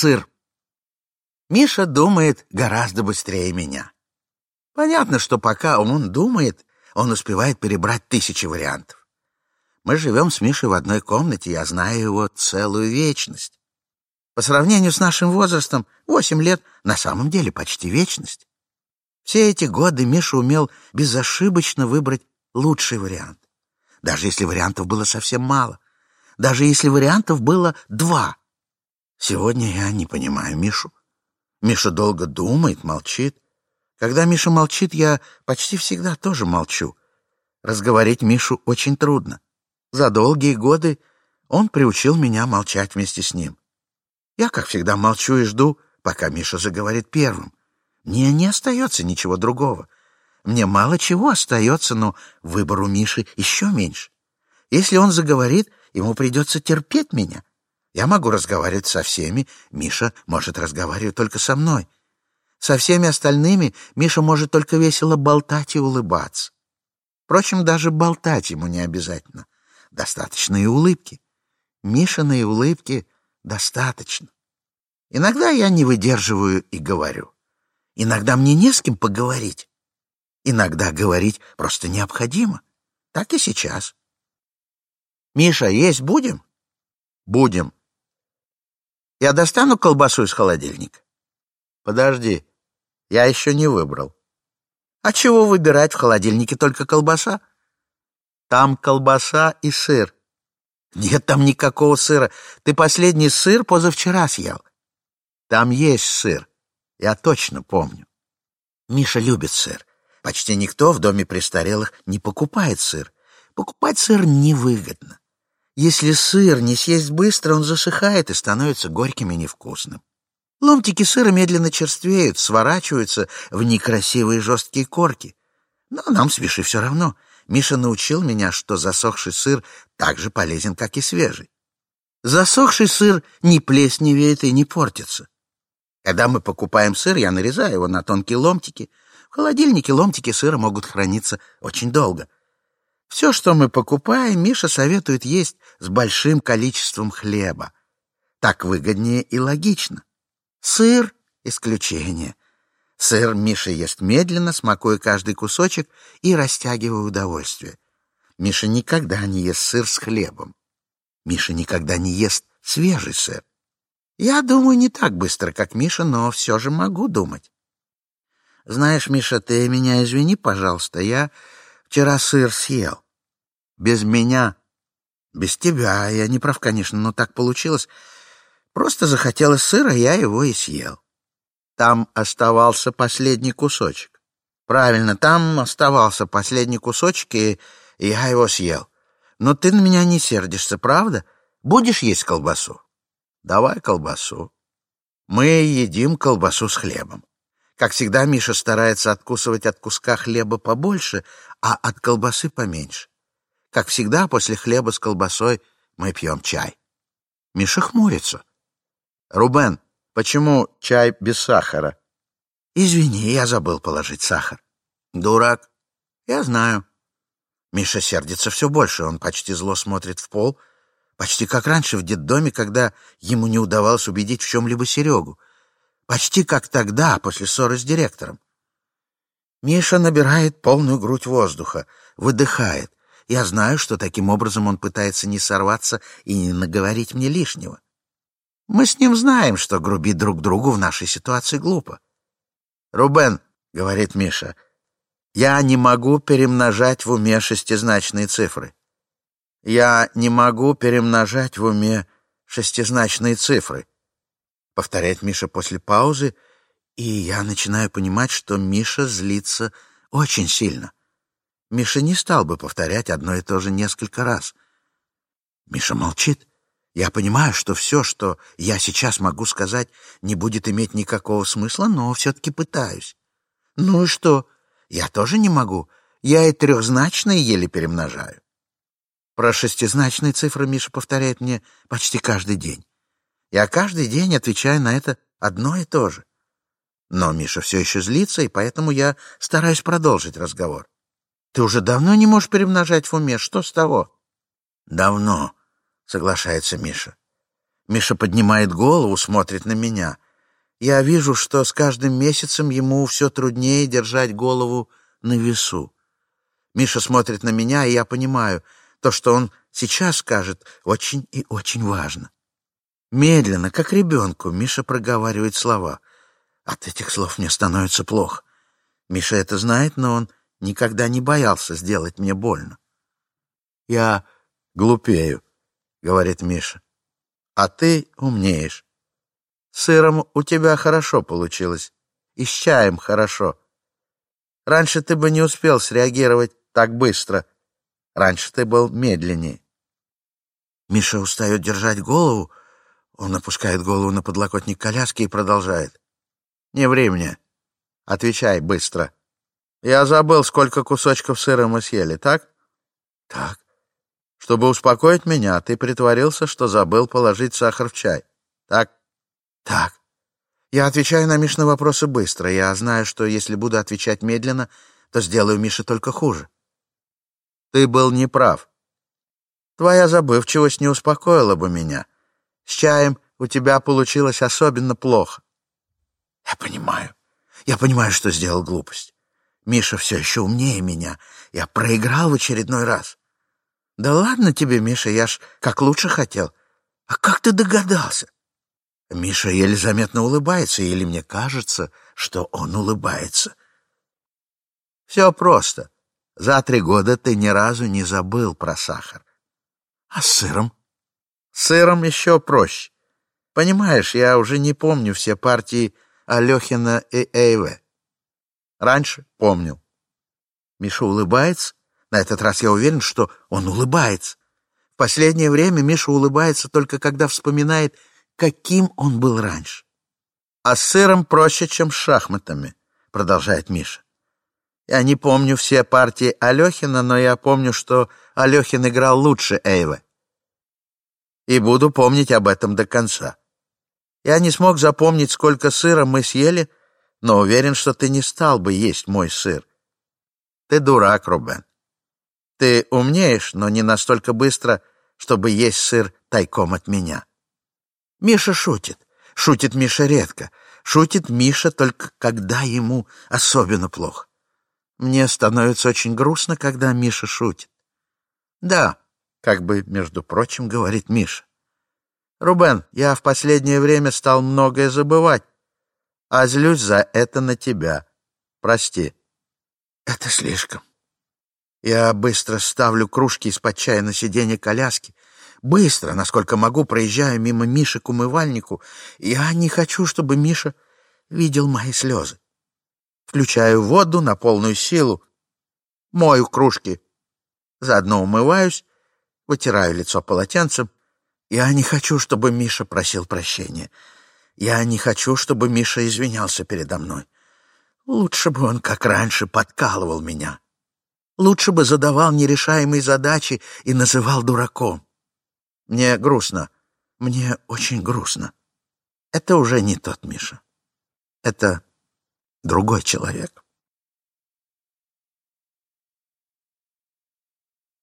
сыр. Миша думает гораздо быстрее меня. Понятно, что пока он думает, он успевает перебрать тысячи вариантов. Мы живем с Мишей в одной комнате, я знаю его целую вечность. По сравнению с нашим возрастом, восемь лет на самом деле почти вечность. Все эти годы Миша умел безошибочно выбрать лучший вариант. Даже если вариантов было совсем мало. Даже если вариантов было два. Сегодня я не понимаю Мишу. Миша долго думает, молчит. Когда Миша молчит, я почти всегда тоже молчу. Разговорить Мишу очень трудно. За долгие годы он приучил меня молчать вместе с ним. Я, как всегда, молчу и жду, пока Миша заговорит первым. Мне не остается ничего другого. Мне мало чего остается, но выбор у Миши еще меньше. Если он заговорит, ему придется терпеть меня. Я могу разговаривать со всеми, Миша может разговаривать только со мной. Со всеми остальными Миша может только весело болтать и улыбаться. Впрочем, даже болтать ему не обязательно. Достаточно и улыбки. Мишиной улыбки достаточно. Иногда я не выдерживаю и говорю. Иногда мне не с кем поговорить. Иногда говорить просто необходимо. Так и сейчас. «Миша, есть будем?» «Будем». «Я достану колбасу из холодильника?» «Подожди, я еще не выбрал». «А чего выбирать в холодильнике только колбаса?» «Там колбаса и сыр». «Нет там никакого сыра. Ты последний сыр позавчера съел». «Там есть сыр. Я точно помню». Миша любит сыр. Почти никто в доме престарелых не покупает сыр. Покупать сыр невыгодно. Если сыр не съесть быстро, он засыхает и становится горьким и невкусным. Ломтики сыра медленно черствеют, сворачиваются в некрасивые жесткие корки. Но нам с Мишей все равно. Миша научил меня, что засохший сыр так же полезен, как и свежий. Засохший сыр не плесневеет и не портится. Когда мы покупаем сыр, я нарезаю его на тонкие ломтики, в холодильнике ломтики сыра могут храниться очень долго. Все, что мы покупаем, Миша советует есть с большим количеством хлеба. Так выгоднее и логично. Сыр — исключение. Сыр Миша ест медленно, смакуя каждый кусочек и растягивая удовольствие. Миша никогда не ест сыр с хлебом. Миша никогда не ест свежий сыр. Я думаю не так быстро, как Миша, но все же могу думать. Знаешь, Миша, ты меня извини, пожалуйста, я вчера сыр съел. Без меня. Без тебя. Я не прав, конечно, но так получилось. Просто захотелось сыра, я его и съел. Там оставался последний кусочек. Правильно, там оставался последний кусочек, и я его съел. Но ты на меня не сердишься, правда? Будешь есть колбасу? Давай колбасу. Мы едим колбасу с хлебом. Как всегда, Миша старается откусывать от куска хлеба побольше, а от колбасы поменьше. Как всегда, после хлеба с колбасой мы пьем чай. Миша хмурится. «Рубен, почему чай без сахара?» «Извини, я забыл положить сахар». «Дурак». «Я знаю». Миша сердится все больше, он почти зло смотрит в пол, почти как раньше в детдоме, когда ему не удавалось убедить в чем-либо Серегу — Почти как тогда, после ссоры с директором. Миша набирает полную грудь воздуха, выдыхает. Я знаю, что таким образом он пытается не сорваться и не наговорить мне лишнего. Мы с ним знаем, что грубить друг другу в нашей ситуации глупо. «Рубен», — говорит Миша, — «я не могу перемножать в уме шестизначные цифры. Я не могу перемножать в уме шестизначные цифры повторяет Миша после паузы, и я начинаю понимать, что Миша злится очень сильно. Миша не стал бы повторять одно и то же несколько раз. Миша молчит. Я понимаю, что все, что я сейчас могу сказать, не будет иметь никакого смысла, но все-таки пытаюсь. Ну и что? Я тоже не могу. Я и трехзначные еле перемножаю. Про шестизначные цифры Миша повторяет мне почти каждый день. Я каждый день отвечаю на это одно и то же. Но Миша все еще злится, и поэтому я стараюсь продолжить разговор. Ты уже давно не можешь перемножать в уме. Что с того? Давно, соглашается Миша. Миша поднимает голову, смотрит на меня. Я вижу, что с каждым месяцем ему все труднее держать голову на весу. Миша смотрит на меня, и я понимаю, то, что он сейчас скажет, очень и очень важно. Медленно, как ребенку, Миша проговаривает слова. От этих слов мне становится плохо. Миша это знает, но он никогда не боялся сделать мне больно. «Я глупею», — говорит Миша. «А ты умнеешь. Сыром у тебя хорошо получилось. И с чаем хорошо. Раньше ты бы не успел среагировать так быстро. Раньше ты был медленнее». Миша устает держать голову. Он опускает голову на подлокотник коляски и продолжает. «Не времени. Отвечай быстро. Я забыл, сколько кусочков сыра мы съели, так?» «Так». Чтобы успокоить меня, ты притворился, что забыл положить сахар в чай. Так? Так. Я отвечаю на Мишины вопросы быстро. Я знаю, что если буду отвечать медленно, то сделаю Мише только хуже. Ты был неправ. Твоя забывчивость не успокоила бы меня. С чаем у тебя получилось особенно плохо. Я понимаю. Я понимаю, что сделал глупость. Миша все еще умнее меня. Я проиграл в очередной раз. Да ладно тебе, Миша, я ж как лучше хотел. А как ты догадался? Миша еле заметно улыбается, или мне кажется, что он улыбается. Все просто. За три года ты ни разу не забыл про сахар. А с сыром? Сыром еще проще. Понимаешь, я уже не помню все партии Алехина и Эйве. Раньше помнил. Миша улыбается, на этот раз я уверен, что он улыбается. В последнее время Миша улыбается только когда вспоминает, каким он был раньше. «А с сыром проще, чем с шахматами», — продолжает Миша. «Я не помню все партии Алехина, но я помню, что Алехин играл лучше Эйвы. И буду помнить об этом до конца. Я не смог запомнить, сколько сыра мы съели, но уверен, что ты не стал бы есть мой сыр. Ты дурак, Рубен. Ты умнеешь, но не настолько быстро, чтобы есть сыр тайком от меня. Миша шутит. Шутит Миша редко. Шутит Миша только когда ему особенно плохо. Мне становится очень грустно, когда Миша шутит. Да, как бы, между прочим, говорит Миша. Рубен, я в последнее время стал многое забывать, а злюсь за это на тебя. Прости. Это слишком. Я быстро ставлю кружки из-под чая на сиденье коляски. Быстро, насколько могу, проезжаю мимо Миши к умывальнику. Я не хочу, чтобы Миша видел мои слезы. Включаю воду на полную силу. Мою кружки. Заодно умываюсь, вытираю лицо полотенцем. Я не хочу, чтобы Миша просил прощения. Я не хочу, чтобы Миша извинялся передо мной. Лучше бы он, как раньше, подкалывал меня. Лучше бы задавал нерешаемые задачи и называл дураком. Мне грустно. Мне очень грустно. Это уже не тот Миша. Это другой человек.